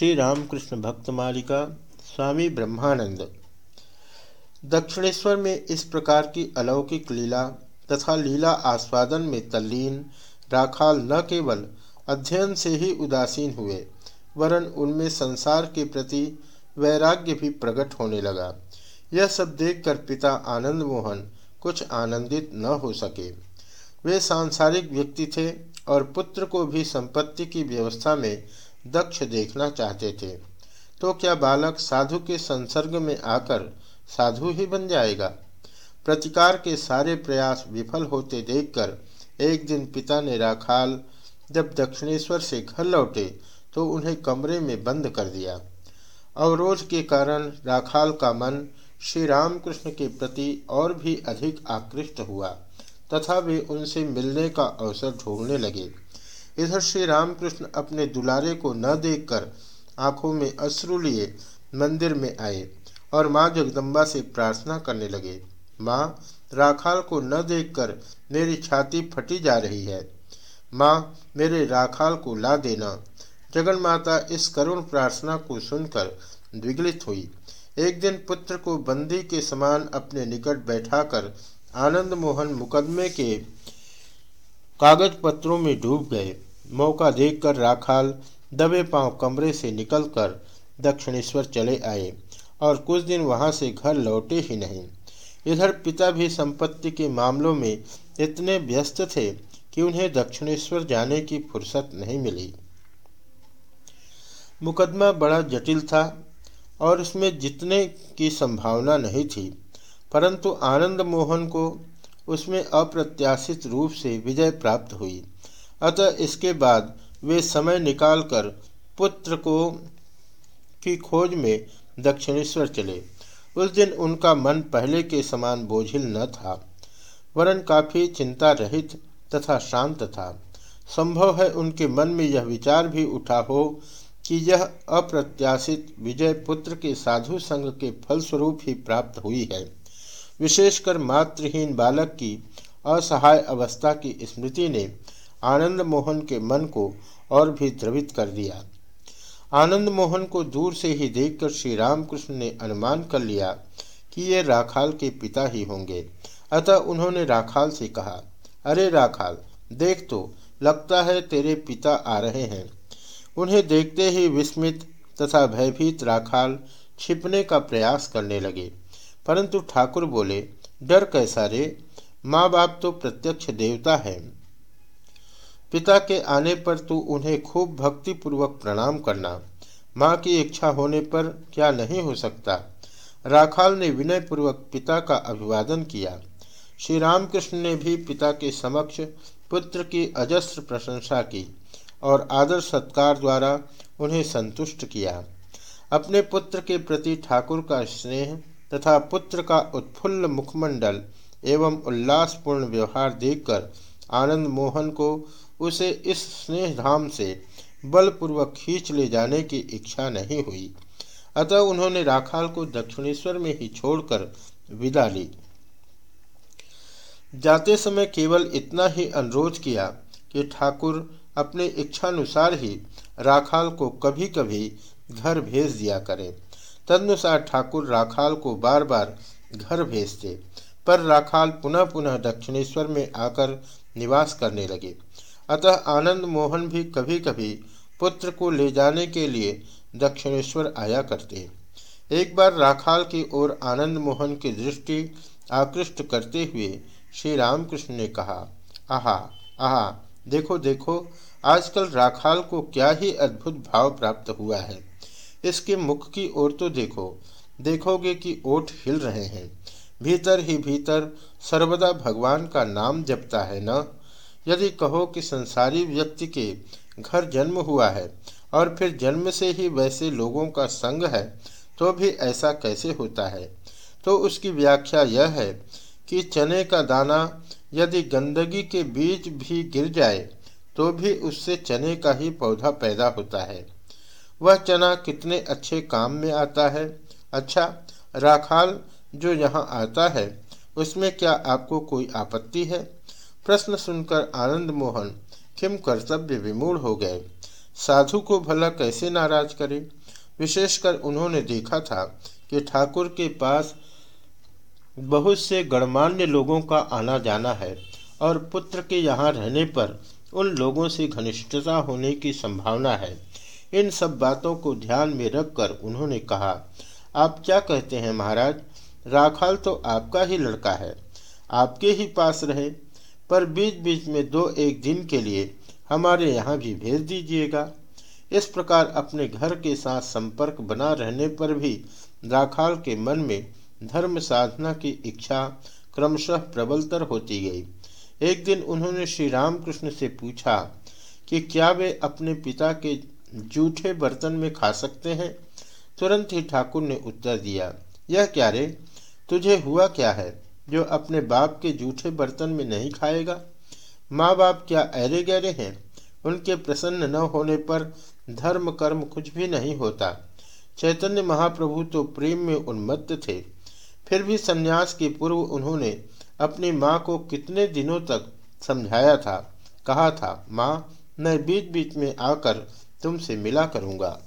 श्री रामकृष्ण भक्त मालिका स्वामी ब्रह्मानंद। दक्षिणेश्वर में इस प्रकार की अलौकिक लीला तथा लीला आस्वादन में तल्लीन, राखाल न केवल अध्ययन से ही उदासीन हुए, वरन उनमें संसार के प्रति वैराग्य भी प्रकट होने लगा। यह सब देखकर पिता आनंद मोहन कुछ आनंदित न हो सके। वे सांसारिक व्यक्ति थे और पुत्र को भी संपत्ति की व्यवस्था में दक्ष देखना चाहते थे। तो क्या बालक साधु के संसर्ग में आकर साधु ही बन जाएगा? प्रतिकार के सारे प्रयास विफल होते देखकर एक दिन पिता ने राखाल जब दक्षिणेश्वर से घर लौटे तो उन्हें कमरे में बंद कर दिया। अवरोध के कारण राखाल का मन श्री रामकृष्ण के प्रति और भी अधिक आकृष्ट हुआ, तथा वे उनसे मिलने का अवसर ढूँढने लगे। इधर श्री रामकृष्ण अपने दुलारे को न देखकर आँखों में अश्रु लिए मंदिर में आए और माँ जगदम्बा से प्रार्थना करने लगे, माँ, राखाल को न देखकर मेरी छाती फटी जा रही है। माँ, मेरे राखाल को ला देना। जगन माता इस करुण प्रार्थना को सुनकर द्विगलित हुई। एक दिन पुत्र को बंदी के समान अपने निकट बैठाकर आनंद मोहन मुकदमे के कागज़ पत्रों में डूब गए। मौका देखकर राखाल दबे पाँव कमरे से निकलकर दक्षिणेश्वर चले आए और कुछ दिन वहाँ से घर लौटे ही नहीं। इधर पिता भी संपत्ति के मामलों में इतने व्यस्त थे कि उन्हें दक्षिणेश्वर जाने की फुर्सत नहीं मिली। मुकदमा बड़ा जटिल था और उसमें जितने की संभावना नहीं थी, परंतु आनंद मोहन को उसमें अप्रत्याशित रूप से विजय प्राप्त हुई। अतः इसके बाद वे समय निकालकर पुत्र को की खोज में दक्षिणेश्वर चले। उस दिन उनका मन पहले के समान बोझिल न था। वरन काफ़ी चिंता रहित तथा शांत था। संभव है उनके मन में यह विचार भी उठा हो कि यह अप्रत्याशित विजय पुत्र के साधु संग के फलस्वरूप ही प्राप्त हुई है। विशेषकर मातृहीन बालक की असहाय अवस्था की स्मृति ने आनंद मोहन के मन को और भी द्रवित कर दिया। आनंद मोहन को दूर से ही देखकर श्री रामकृष्ण ने अनुमान कर लिया कि ये राखाल के पिता ही होंगे। अतः उन्होंने राखाल से कहा, अरे राखाल, देख तो लगता है तेरे पिता आ रहे हैं। उन्हें देखते ही विस्मित तथा भयभीत राखाल छिपने का प्रयास करने लगे। परंतु ठाकुर बोले, डर कैसा रे? माँ बाप तो प्रत्यक्ष देवता है। पिता के आने पर तू उन्हें खूब भक्ति पूर्वक प्रणाम करना। माँ की इच्छा होने पर क्या नहीं हो सकता? राखाल ने विनय पूर्वक पिता का अभिवादन किया। श्री रामकृष्ण ने भी पिता के समक्ष पुत्र की अजस्त्र प्रशंसा की और आदर सत्कार द्वारा उन्हें संतुष्ट किया। अपने पुत्र के प्रति ठाकुर का स्नेह तथा पुत्र का उत्फुल्ल मुखमंडल एवं उल्लासपूर्ण व्यवहार देखकर आनंद मोहन को उसे इस स्नेहधाम से बलपूर्वक खींच ले जाने की इच्छा नहीं हुई। अतः उन्होंने राखाल को दक्षिणेश्वर में ही छोड़कर विदा ली। जाते समय केवल इतना ही अनुरोध किया कि ठाकुर अपने इच्छानुसार ही राखाल को कभी कभी घर भेज दिया करें। तदनुसार ठाकुर राखाल को बार बार घर भेजते, पर राखाल पुनः पुनः दक्षिणेश्वर में आकर निवास करने लगे। अतः आनंद मोहन भी कभी कभी पुत्र को ले जाने के लिए दक्षिणेश्वर आया करते। एक बार राखाल की ओर आनंद मोहन की दृष्टि आकृष्ट करते हुए श्री रामकृष्ण ने कहा, आहा आहा, देखो देखो, आजकल राखाल को क्या ही अद्भुत भाव प्राप्त हुआ है। इसके मुख की ओर तो देखो, देखोगे कि ओठ हिल रहे हैं। भीतर ही भीतर सर्वदा भगवान का नाम जपता है न? यदि कहो कि संसारी व्यक्ति के घर जन्म हुआ है और फिर जन्म से ही वैसे लोगों का संग है तो भी ऐसा कैसे होता है? तो उसकी व्याख्या यह है कि चने का दाना यदि गंदगी के बीच भी गिर जाए तो भी उससे चने का ही पौधा पैदा होता है। वह चना कितने अच्छे काम में आता है? अच्छा राखाल जो यहाँ आता है, उसमें क्या आपको कोई आपत्ति है? प्रश्न सुनकर आनंद मोहन किम कर्तव्य विमूढ़ हो गए। साधु को भला कैसे नाराज़ करे? विशेषकर उन्होंने देखा था कि ठाकुर के पास बहुत से गणमान्य लोगों का आना जाना है और पुत्र के यहाँ रहने पर उन लोगों से घनिष्ठता होने की संभावना है। इन सब बातों को ध्यान में रखकर उन्होंने कहा, आप क्या कहते हैं महाराज? राखाल तो आपका ही लड़का है। आपके ही पास रहे। पर बीच बीच में दो एक दिन के लिए हमारे यहाँ भी भेज दीजिएगा। इस प्रकार अपने घर के साथ संपर्क बना रहने पर भी राखाल के मन में धर्म साधना की इच्छा क्रमशः प्रबलतर होती गई। एक दिन उन्होंने श्री रामकृष्ण से पूछा कि क्या वे अपने पिता के जूठे बर्तन में खा सकते हैं? तुरंत ही ठाकुर ने उत्तर दिया, यह क्या रे? तुझे हुआ क्या है? जो अपने बाप के जूठे बर्तन में नहीं खाएगा? माँ बाप क्या अरे गहरे हैं? उनके प्रसन्न न होने पर धर्म कर्म कुछ भी नहीं होता। चैतन्य महाप्रभु तो प्रेम में उन्मत्त थे। फिर भी सन्यास के पूर्व उन्होंने अपनी माँ को कितने दिनों तक समझाया था, कहा था, माँ, मैं बीच बीच में आकर तुमसे मिला करूँगा।